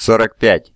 45.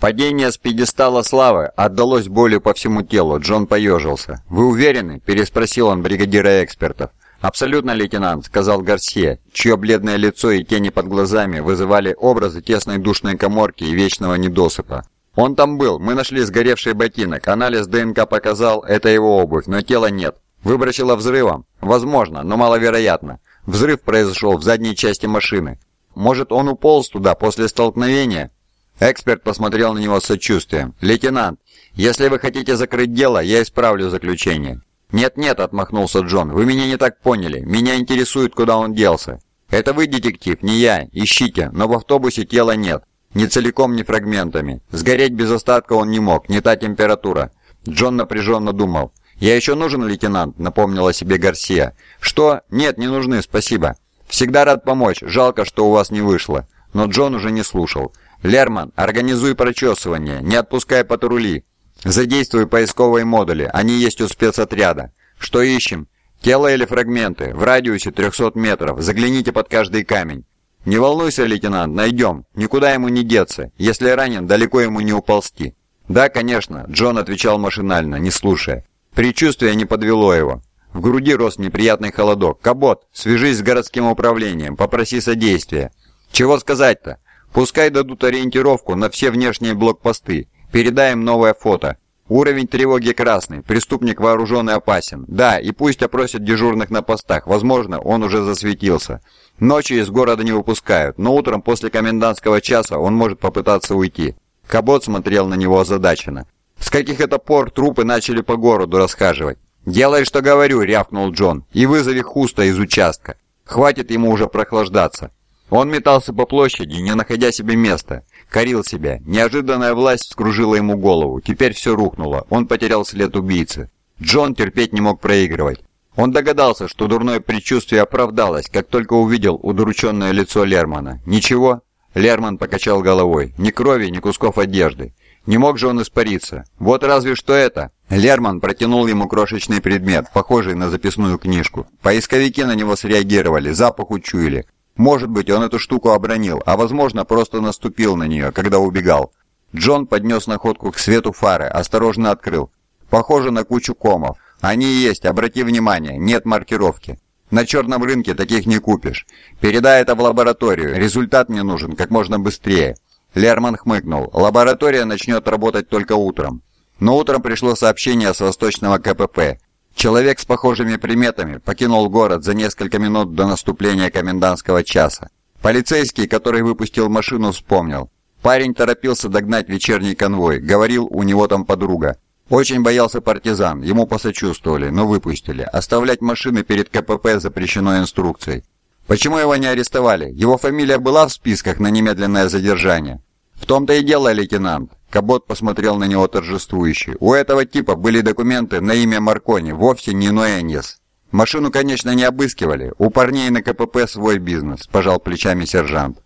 Падение с пьедестала славы отдалось болью по всему телу, Джон поежился. «Вы уверены?» – переспросил он бригадира экспертов. «Абсолютно, лейтенант», – сказал Гарсия, чье бледное лицо и тени под глазами вызывали образы тесной душной коморки и вечного недосыпа. «Он там был, мы нашли сгоревший ботинок, анализ ДНК показал, это его обувь, но тела нет. Выбросило взрывом? Возможно, но маловероятно. Взрыв произошел в задней части машины. Может, он уполз туда после столкновения?» Эксперт посмотрел на него с сочувствием. «Лейтенант, если вы хотите закрыть дело, я исправлю заключение». «Нет-нет», — отмахнулся Джон, — «вы меня не так поняли. Меня интересует, куда он делся». «Это вы, детектив, не я. Ищите, но в автобусе тела нет. Ни целиком, ни фрагментами. Сгореть без остатка он не мог, не та температура». Джон напряженно думал. «Я еще нужен, лейтенант?» — напомнил о себе Гарсия. «Что? Нет, не нужны, спасибо». «Всегда рад помочь. Жалко, что у вас не вышло». Но Джон уже не слушал. «Лерман, организуй прочесывание, не отпускай патрули. Задействуй поисковые модули, они есть у спецотряда. Что ищем? Тело или фрагменты? В радиусе 300 метров. Загляните под каждый камень. Не волнуйся, лейтенант, найдем. Никуда ему не деться. Если ранен, далеко ему не уползти». «Да, конечно», — Джон отвечал машинально, не слушая. Предчувствие не подвело его. В груди рос неприятный холодок. «Кабот, свяжись с городским управлением, попроси содействия». «Чего сказать-то? Пускай дадут ориентировку на все внешние блокпосты. Передаем новое фото. Уровень тревоги красный, преступник вооружен и опасен. Да, и пусть опросят дежурных на постах, возможно, он уже засветился. Ночью из города не выпускают, но утром после комендантского часа он может попытаться уйти. Кабот смотрел на него озадаченно. С каких это пор трупы начали по городу расхаживать? «Делай, что говорю», — рявкнул Джон, — «и вызови Хуста из участка. Хватит ему уже прохлаждаться». Он метался по площади, не находя себе места. Корил себя. Неожиданная власть вскружила ему голову. Теперь все рухнуло. Он потерял след убийцы. Джон терпеть не мог проигрывать. Он догадался, что дурное предчувствие оправдалось, как только увидел удрученное лицо Лермана. «Ничего?» Лерман покачал головой. «Ни крови, ни кусков одежды. Не мог же он испариться. Вот разве что это». Лерман протянул ему крошечный предмет, похожий на записную книжку. Поисковики на него среагировали, запах учуяли. Может быть, он эту штуку обронил, а возможно, просто наступил на нее, когда убегал. Джон поднес находку к свету фары, осторожно открыл. Похоже на кучу комов. Они есть, обрати внимание, нет маркировки. На черном рынке таких не купишь. Передай это в лабораторию, результат мне нужен как можно быстрее. Лерман хмыкнул. Лаборатория начнет работать только утром. Но утром пришло сообщение с восточного КПП. Человек с похожими приметами покинул город за несколько минут до наступления комендантского часа. Полицейский, который выпустил машину, вспомнил. Парень торопился догнать вечерний конвой, говорил, у него там подруга. Очень боялся партизан, ему посочувствовали, но выпустили. Оставлять машины перед КПП запрещено инструкцией. Почему его не арестовали? Его фамилия была в списках на немедленное задержание. В том-то и дело, лейтенант. Кабот посмотрел на него торжествующе. «У этого типа были документы на имя Маркони, вовсе не Ноэнес. Машину, конечно, не обыскивали. У парней на КПП свой бизнес», – пожал плечами сержант.